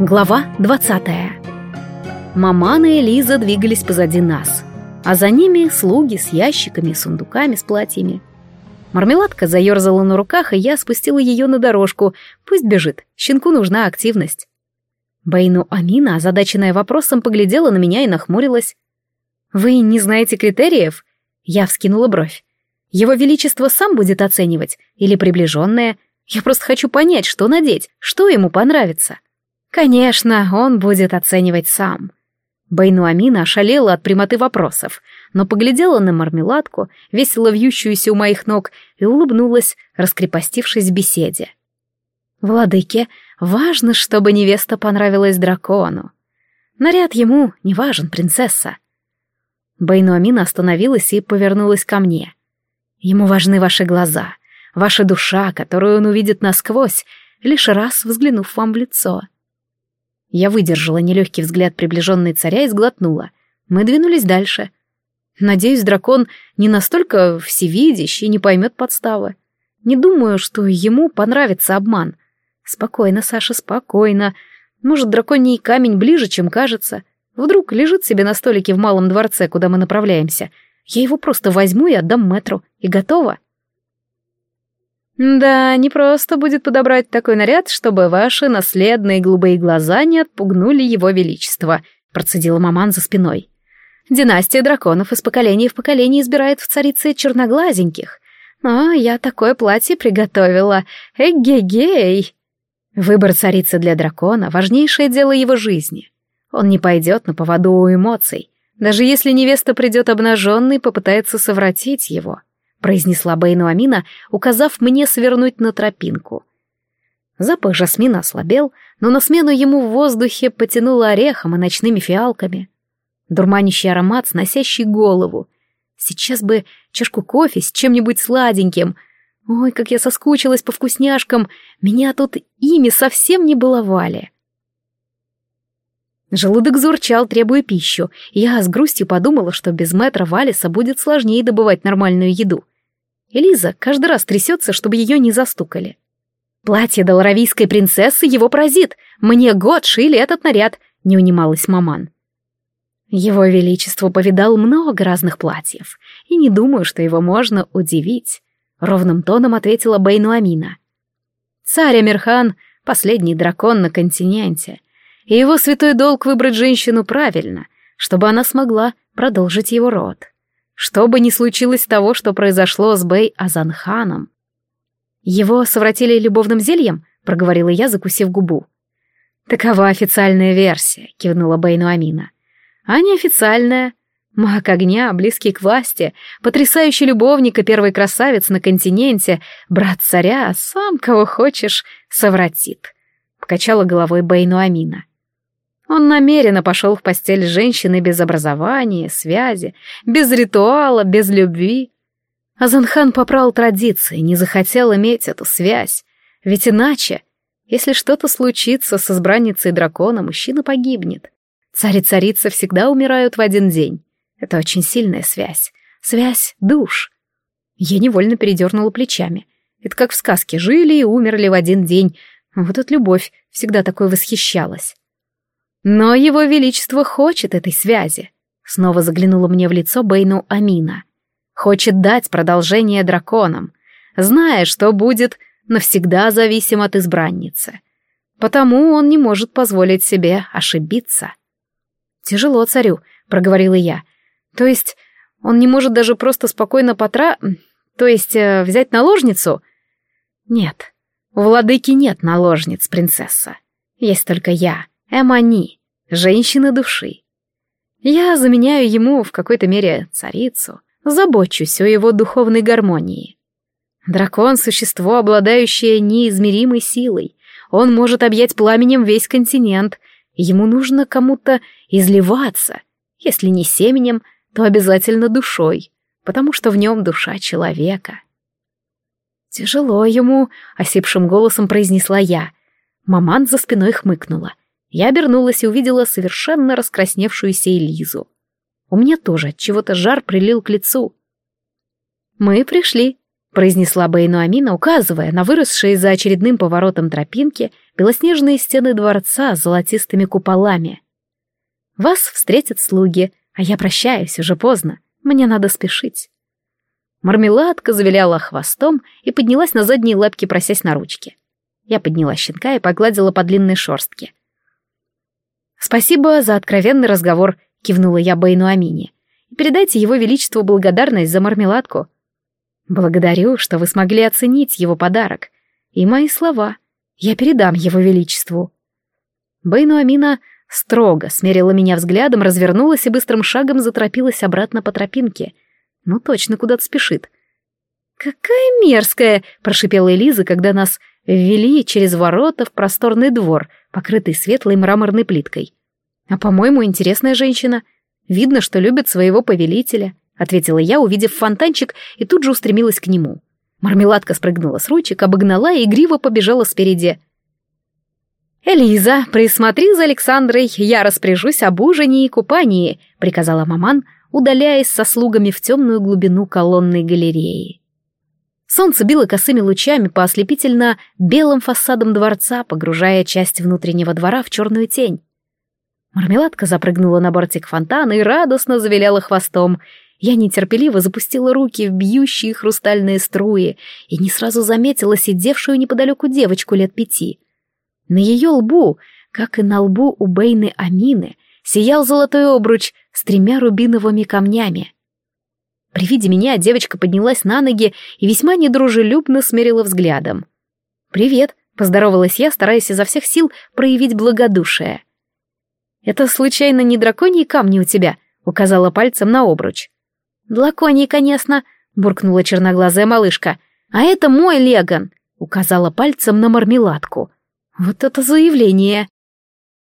Глава 20 Маман и Элиза двигались позади нас, а за ними слуги с ящиками сундуками с платьями. Мармеладка заерзала на руках, и я спустила ее на дорожку. Пусть бежит, щенку нужна активность. Бейну Амина, озадаченная вопросом, поглядела на меня и нахмурилась. «Вы не знаете критериев?» Я вскинула бровь. «Его Величество сам будет оценивать? Или приближенное? Я просто хочу понять, что надеть, что ему понравится». Конечно, он будет оценивать сам. Байну Амина ошалела от прямоты вопросов, но поглядела на мармеладку, весело вьющуюся у моих ног, и улыбнулась, раскрепостившись в беседе. Владыке важно, чтобы невеста понравилась дракону. Наряд ему не важен, принцесса. Байну Амина остановилась и повернулась ко мне. Ему важны ваши глаза, ваша душа, которую он увидит насквозь, лишь раз взглянув вам в лицо — я выдержала нелегкий взгляд приближенной царя и сглотнула. Мы двинулись дальше. Надеюсь, дракон не настолько всевидящий и не поймет подставы. Не думаю, что ему понравится обман. Спокойно, Саша, спокойно. Может, драконий камень ближе, чем кажется. Вдруг лежит себе на столике в малом дворце, куда мы направляемся. Я его просто возьму и отдам мэтру. И готово. «Да, не просто будет подобрать такой наряд, чтобы ваши наследные голубые глаза не отпугнули его величество», — процедила маман за спиной. «Династия драконов из поколения в поколение избирает в царице черноглазеньких. Но я такое платье приготовила. Эгегей!» Выбор царицы для дракона — важнейшее дело его жизни. Он не пойдет на поводу у эмоций, даже если невеста придет обнаженной и попытается совратить его произнесла Бейну Амина, указав мне свернуть на тропинку. Запах жасмина ослабел, но на смену ему в воздухе потянуло орехом и ночными фиалками. Дурманящий аромат, сносящий голову. Сейчас бы чашку кофе с чем-нибудь сладеньким. Ой, как я соскучилась по вкусняшкам. Меня тут ими совсем не баловали. Желудок зурчал, требуя пищу, я с грустью подумала, что без мэтра Валиса будет сложнее добывать нормальную еду. Элиза каждый раз трясется, чтобы ее не застукали. «Платье доларовийской принцессы его поразит! Мне год шили этот наряд!» — не унималась маман. Его Величество повидал много разных платьев, и не думаю, что его можно удивить, — ровным тоном ответила Бейну Амина. Царь Амирхан — последний дракон на континенте, и его святой долг выбрать женщину правильно, чтобы она смогла продолжить его род. Что бы ни случилось того, что произошло с Бэй Азанханом. «Его совратили любовным зельем?» — проговорила я, закусив губу. «Такова официальная версия», — кивнула Бэйну Амина. «А неофициальная. Маг огня, близкий к власти, потрясающий любовник и первый красавец на континенте, брат царя, сам кого хочешь, совратит», — покачала головой Бэйну Амина. Он намеренно пошел в постель с женщиной без образования, связи, без ритуала, без любви. Азанхан попрал традиции, не захотел иметь эту связь. Ведь иначе, если что-то случится с избранницей дракона, мужчина погибнет. Царь и царица всегда умирают в один день. Это очень сильная связь. Связь душ. Я невольно передернула плечами. Это как в сказке. Жили и умерли в один день. Вот эта любовь всегда такой восхищалась. Но его величество хочет этой связи. Снова заглянула мне в лицо Бейну Амина. Хочет дать продолжение драконам, зная, что будет навсегда зависим от избранницы. Потому он не может позволить себе ошибиться. «Тяжело царю», — проговорила я. «То есть он не может даже просто спокойно потра... То есть э, взять наложницу?» «Нет, у владыки нет наложниц, принцесса. Есть только я, Эмани, женщина души. Я заменяю ему в какой-то мере царицу, забочусь о его духовной гармонии. Дракон — существо, обладающее неизмеримой силой. Он может объять пламенем весь континент. Ему нужно кому-то изливаться. Если не семенем, то обязательно душой, потому что в нем душа человека. «Тяжело ему», — осипшим голосом произнесла я. Маман за спиной хмыкнула — я обернулась и увидела совершенно раскрасневшуюся Элизу. У меня тоже от чего-то жар прилил к лицу. «Мы пришли», — произнесла Бейну Амина, указывая на выросшие за очередным поворотом тропинки белоснежные стены дворца с золотистыми куполами. «Вас встретят слуги, а я прощаюсь, уже поздно, мне надо спешить». Мармеладка завиляла хвостом и поднялась на задние лапки, просясь на ручки. Я подняла щенка и погладила по длинной шорстке. «Спасибо за откровенный разговор», — кивнула я Бейну Амине. «И передайте его величеству благодарность за мармеладку». «Благодарю, что вы смогли оценить его подарок. И мои слова. Я передам его величеству». Бейну Амина строго смерила меня взглядом, развернулась и быстрым шагом заторопилась обратно по тропинке. Ну, точно куда-то спешит. «Какая мерзкая!» — прошипела Элиза, когда нас ввели через ворота в просторный двор, покрытый светлой мраморной плиткой. «А, по-моему, интересная женщина. Видно, что любит своего повелителя», — ответила я, увидев фонтанчик, и тут же устремилась к нему. Мармеладка спрыгнула с ручек, обогнала и игриво побежала спереди. «Элиза, присмотри за Александрой, я распоряжусь об ужине и купании», — приказала маман, удаляясь со слугами в темную глубину колонной галереи. Солнце било косыми лучами по ослепительно белым фасадам дворца, погружая часть внутреннего двора в черную тень. Мармеладка запрыгнула на бортик фонтана и радостно завиляла хвостом. Я нетерпеливо запустила руки в бьющие хрустальные струи и не сразу заметила сидевшую неподалеку девочку лет пяти. На ее лбу, как и на лбу у Бейны Амины, сиял золотой обруч с тремя рубиновыми камнями. При виде меня девочка поднялась на ноги и весьма недружелюбно смерила взглядом. «Привет», — поздоровалась я, стараясь изо всех сил проявить благодушие. «Это, случайно, не драконьи камни у тебя?» — указала пальцем на обруч. «Драконьи, конечно», — буркнула черноглазая малышка. «А это мой Леган», — указала пальцем на мармеладку. «Вот это заявление!»